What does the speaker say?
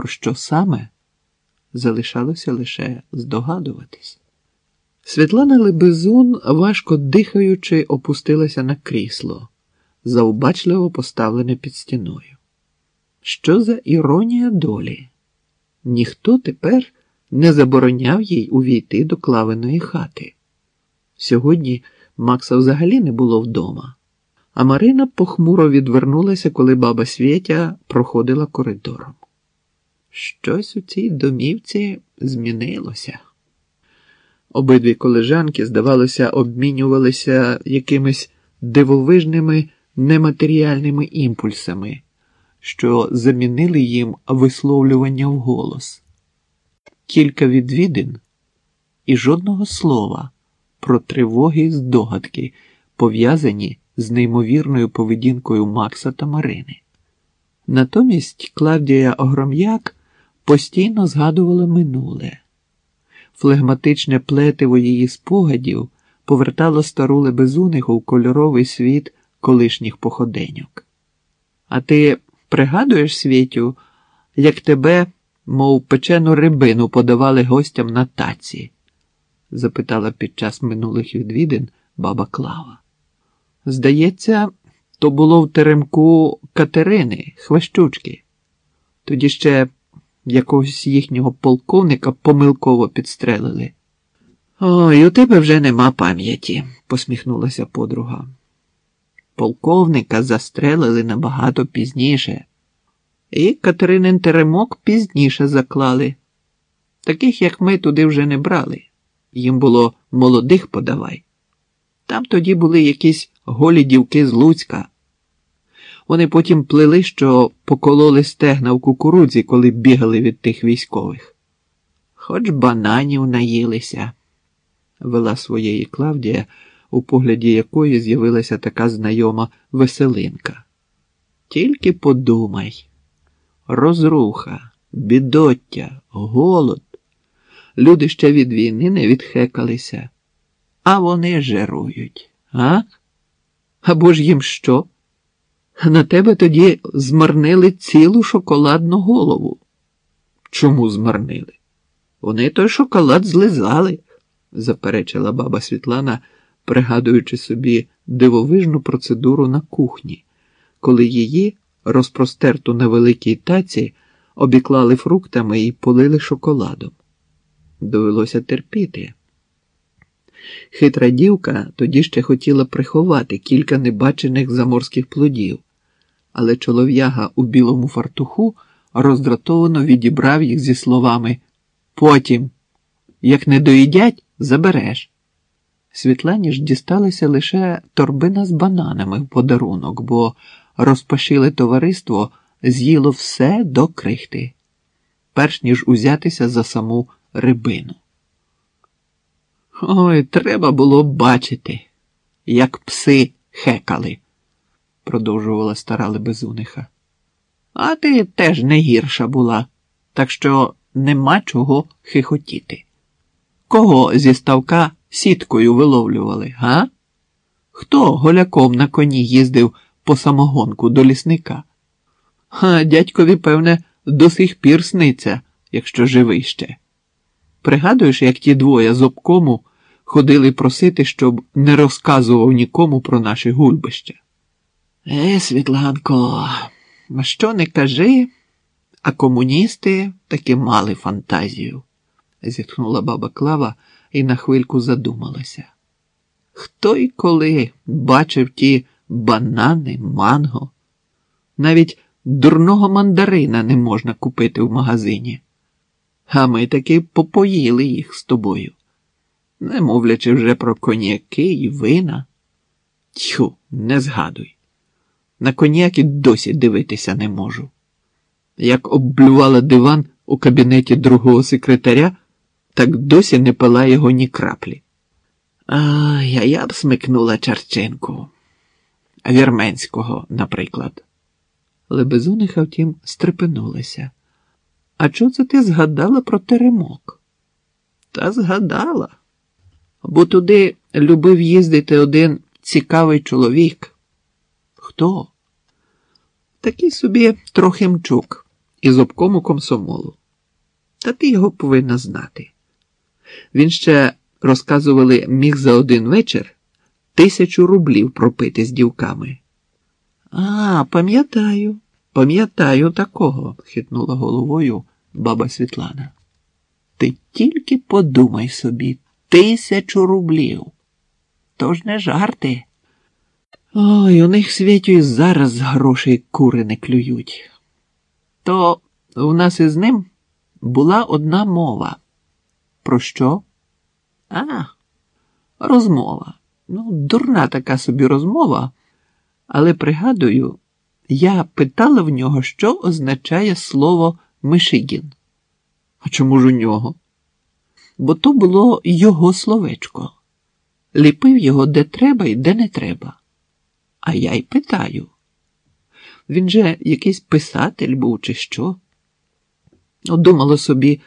про що саме залишалося лише здогадуватись. Світлана Лебезун, важко дихаючи, опустилася на крісло, завбачливо поставлене під стіною. Що за іронія долі? Ніхто тепер не забороняв їй увійти до клавиної хати. Сьогодні Макса взагалі не було вдома, а Марина похмуро відвернулася, коли баба Свєтя проходила коридором. Щось у цій домівці змінилося. Обидві колежанки, здавалося, обмінювалися якимись дивовижними нематеріальними імпульсами, що замінили їм висловлювання вголос. Кілька відвідин і жодного слова про тривоги і здогадки, пов'язані з неймовірною поведінкою Макса та Марини. Натомість Клавдія Огром'як постійно згадувала минуле. Флегматичне плетиво її спогадів повертало стару лебезуниху в кольоровий світ колишніх походеньок. А ти пригадуєш, Світю, як тебе, мов печену рибину, подавали гостям на таці? запитала під час минулих відвідин баба Клава. Здається, то було в теремку Катерини, хвещучки. Тоді ще якогось їхнього полковника помилково підстрелили. Ой, у тебе вже нема пам'яті, посміхнулася подруга. Полковника застрелили набагато пізніше, і Катеринин теремок пізніше заклали. Таких, як ми, туди вже не брали. Їм було молодих подавай. Там тоді були якісь голі дівки з Луцька. Вони потім плели, що покололи стегна в кукурудзі, коли бігали від тих військових. Хоч бананів наїлися, вела своєї Клавдія, у погляді якої з'явилася така знайома веселинка. Тільки подумай розруха, бідоття, голод. Люди ще від війни не відхекалися, а вони жирують, а? Або ж їм що? На тебе тоді змарнили цілу шоколадну голову. Чому змарнили? Вони той шоколад злизали, заперечила баба Світлана, пригадуючи собі дивовижну процедуру на кухні, коли її, розпростерту на великій таці, обіклали фруктами і полили шоколадом. Довелося терпіти. Хитра дівка тоді ще хотіла приховати кілька небачених заморських плодів але чолов'яга у білому фартуху роздратовано відібрав їх зі словами Потім, як не доїдять, забереш. Світлані ж дісталася лише торбина з бананами в подарунок, бо розпашиле товариство з'їло все до крихти, перш ніж узятися за саму рибину. Ой, треба було бачити, як пси хекали продовжувала стара лебезуниха. А ти теж не гірша була, так що нема чого хихотіти. Кого зі ставка сіткою виловлювали, га? Хто голяком на коні їздив по самогонку до лісника? А дядькові, певне, до сих пір сниться, якщо живий ще. Пригадуєш, як ті двоє з обкому ходили просити, щоб не розказував нікому про наше гульбище? Е, Світланко, що не кажи, а комуністи таки мали фантазію, зітхнула баба Клава і на хвильку задумалася. Хто й коли бачив ті банани, манго? Навіть дурного мандарина не можна купити в магазині. А ми таки попоїли їх з тобою, не мовлячи вже про коньяки і вина. Тьху, не згадуй. На коньяки досі дивитися не можу. Як обблювала диван у кабінеті другого секретаря, так досі не пила його ні краплі. Ай, а я б смикнула Чарченку. Вірменського, наприклад. Лебезуниха, втім, стрепенулася. А чого це ти згадала про теремок? Та згадала, бо туди любив їздити один цікавий чоловік. Хто? Такий собі трохимчук із обкому комсомолу. Та ти його повинна знати. Він ще, розказували, міг за один вечір тисячу рублів пропити з дівками. А, пам'ятаю, пам'ятаю такого, хитнула головою баба Світлана. Ти тільки подумай собі, тисячу рублів. Тож не жарти. Ой, у них світю і зараз грошей кури не клюють. То у нас із ним була одна мова. Про що? А, розмова. Ну, дурна така собі розмова, але пригадую, я питала в нього, що означає слово Мишигін. А чому ж у нього? Бо то було його словечко. Ліпив його де треба і де не треба. А я й питаю. Він же якийсь писатель був, чи що? Ну, думала собі,